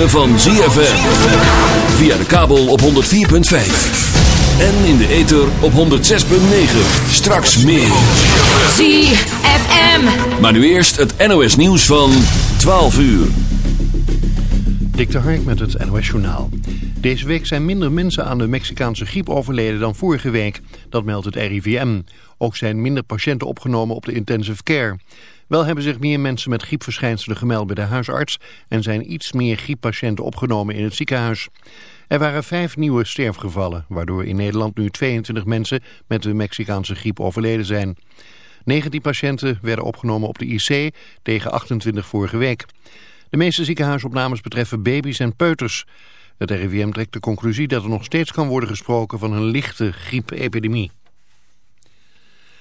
Ritme van ZFM. Via de kabel op 104.5. En in de ether op 106.9. Straks meer. ZFM. Maar nu eerst het NOS nieuws van 12 uur. Dik de Hark met het NOS Journaal. Deze week zijn minder mensen aan de Mexicaanse griep overleden dan vorige week. Dat meldt het RIVM. Ook zijn minder patiënten opgenomen op de intensive care. Wel hebben zich meer mensen met griepverschijnselen gemeld bij de huisarts... en zijn iets meer grieppatiënten opgenomen in het ziekenhuis. Er waren vijf nieuwe sterfgevallen... waardoor in Nederland nu 22 mensen met de Mexicaanse griep overleden zijn. 19 patiënten werden opgenomen op de IC tegen 28 vorige week. De meeste ziekenhuisopnames betreffen baby's en peuters. Het RIVM trekt de conclusie dat er nog steeds kan worden gesproken van een lichte griepepidemie.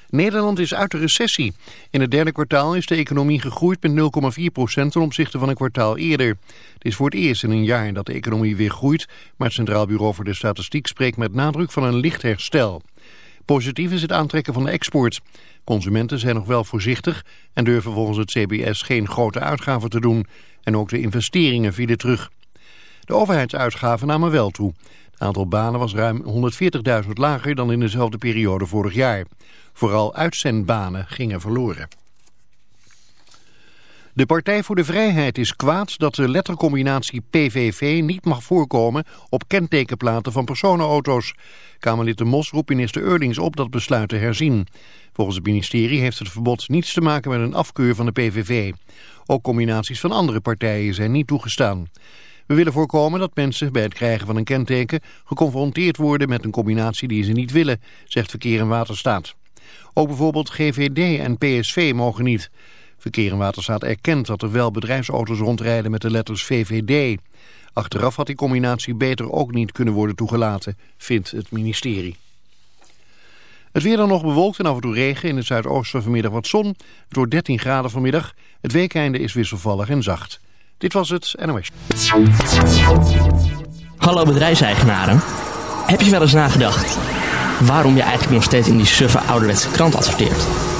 Nederland is uit de recessie. In het derde kwartaal is de economie gegroeid met 0,4% ten opzichte van een kwartaal eerder. Het is voor het eerst in een jaar dat de economie weer groeit, maar het Centraal Bureau voor de Statistiek spreekt met nadruk van een licht herstel. Positief is het aantrekken van de export. Consumenten zijn nog wel voorzichtig en durven volgens het CBS geen grote uitgaven te doen. En ook de investeringen vielen terug. De overheidsuitgaven namen wel toe. Het aantal banen was ruim 140.000 lager dan in dezelfde periode vorig jaar. Vooral uitzendbanen gingen verloren. De Partij voor de Vrijheid is kwaad dat de lettercombinatie PVV niet mag voorkomen op kentekenplaten van personenauto's. Kamerlid de Mos roept minister Eurlings op dat besluit te herzien. Volgens het ministerie heeft het verbod niets te maken met een afkeur van de PVV. Ook combinaties van andere partijen zijn niet toegestaan. We willen voorkomen dat mensen bij het krijgen van een kenteken geconfronteerd worden met een combinatie die ze niet willen, zegt Verkeer en Waterstaat. Ook bijvoorbeeld GVD en PSV mogen niet. Verkeer en Waterstaat erkent dat er wel bedrijfsauto's rondrijden met de letters VVD. Achteraf had die combinatie beter ook niet kunnen worden toegelaten, vindt het ministerie. Het weer dan nog bewolkt en af en toe regen. In het zuidoosten vanmiddag wat zon. Door 13 graden vanmiddag. Het weekeinde is wisselvallig en zacht. Dit was het NOS. Hallo bedrijfseigenaren. Heb je wel eens nagedacht waarom je eigenlijk nog steeds in die suffe ouderwetse krant adverteert?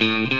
We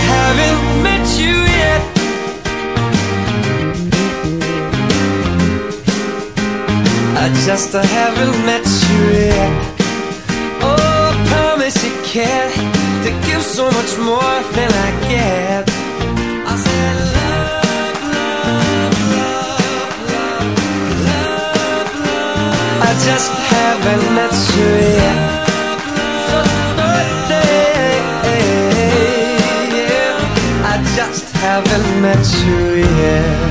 I just haven't met you yet. Oh, I promise you can to give so much more than I get. I said love, love, love, love, love, love. I just haven't met you yet. I just haven't met you yet.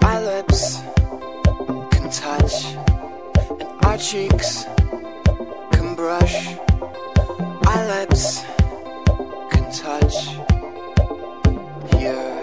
Our lips can touch and our cheeks can brush. Our lips can touch here.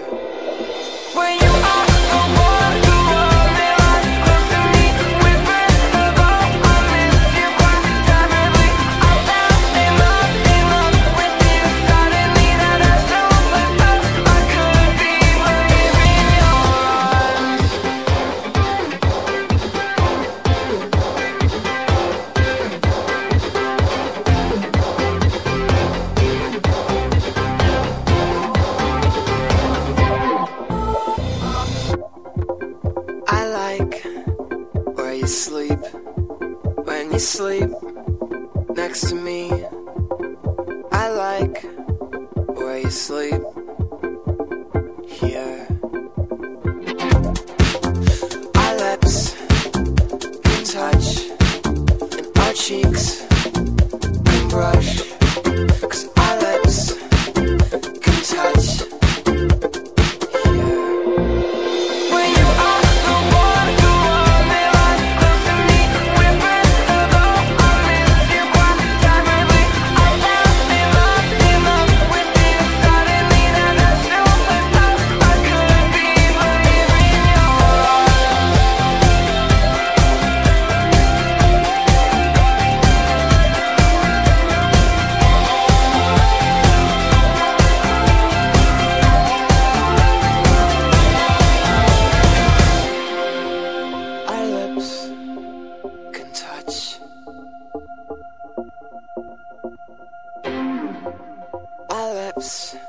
Our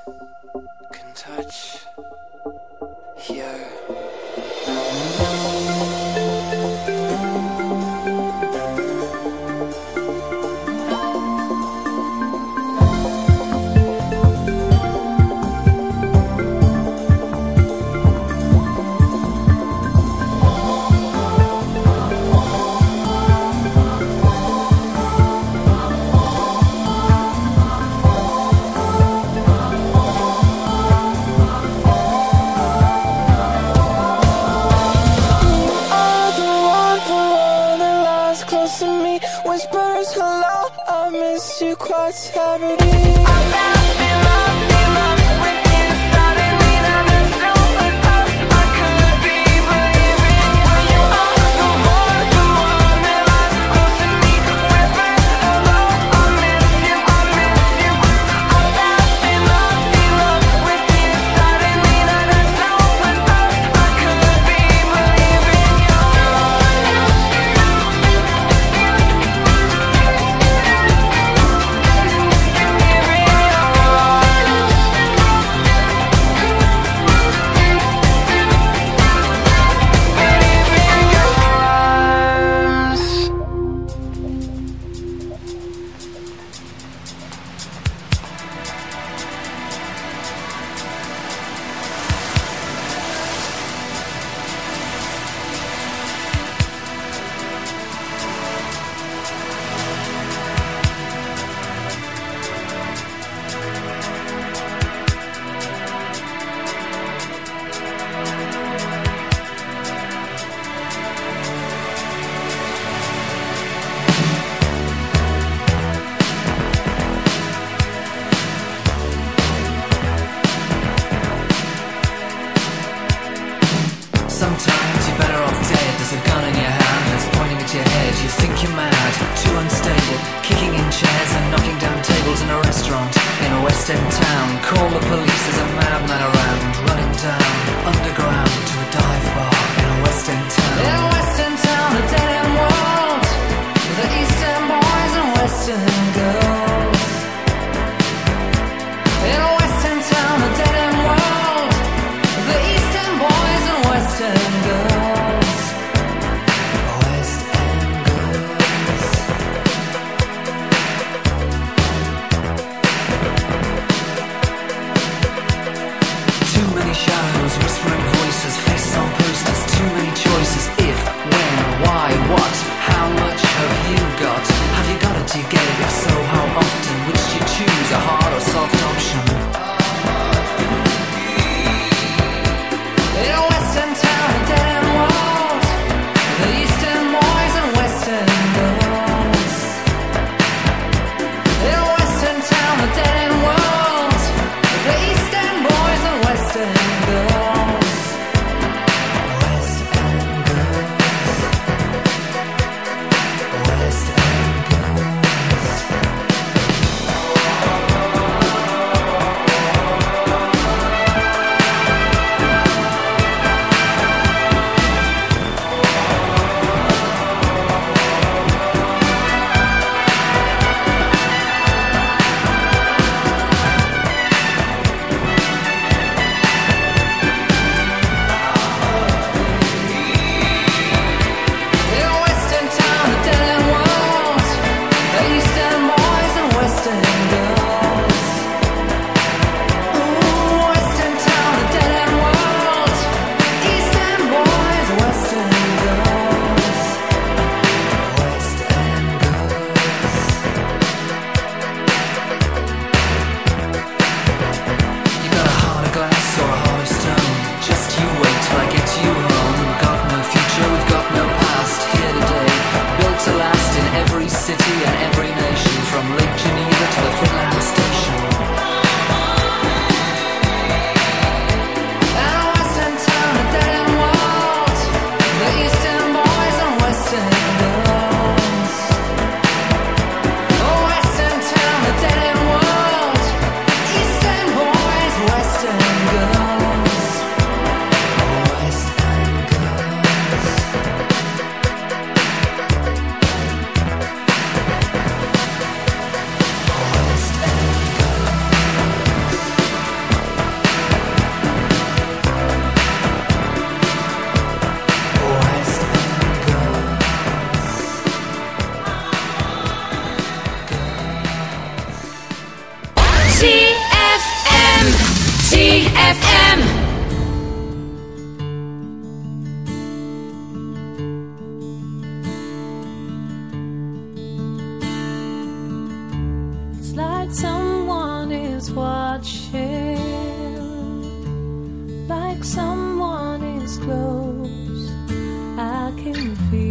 I can feel.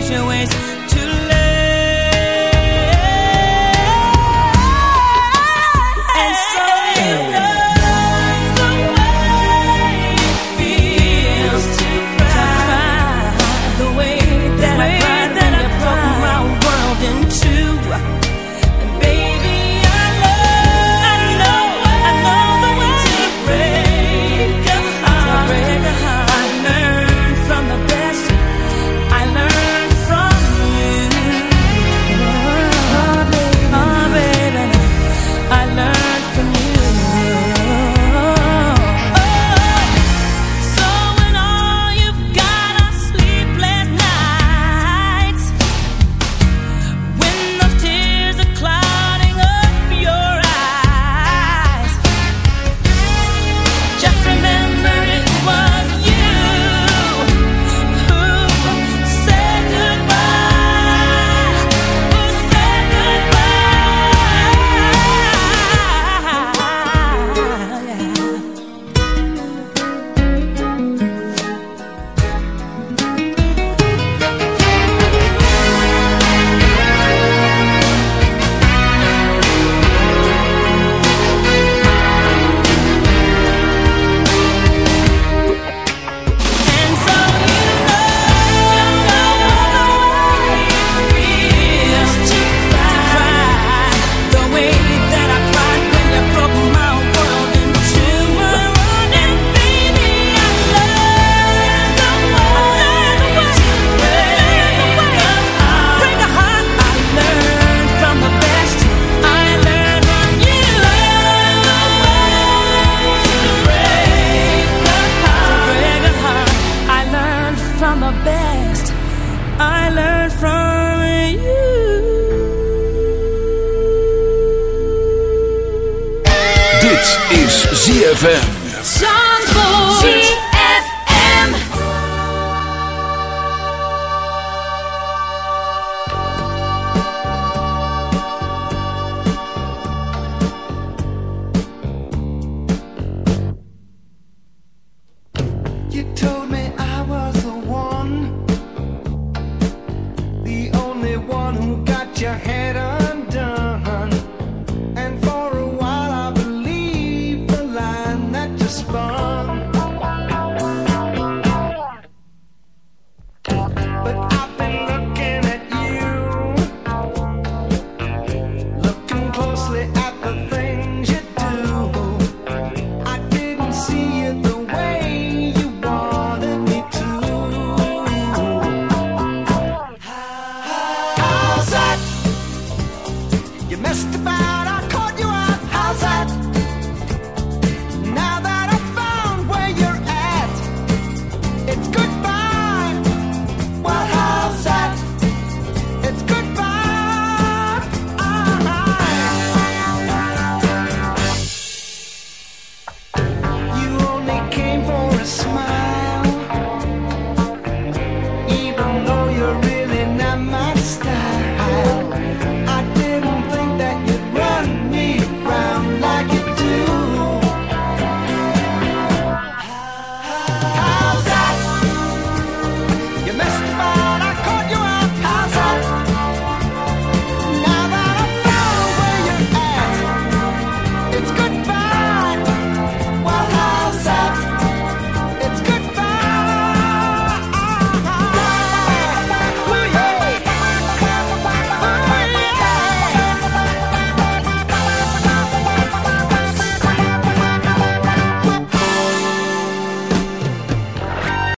学会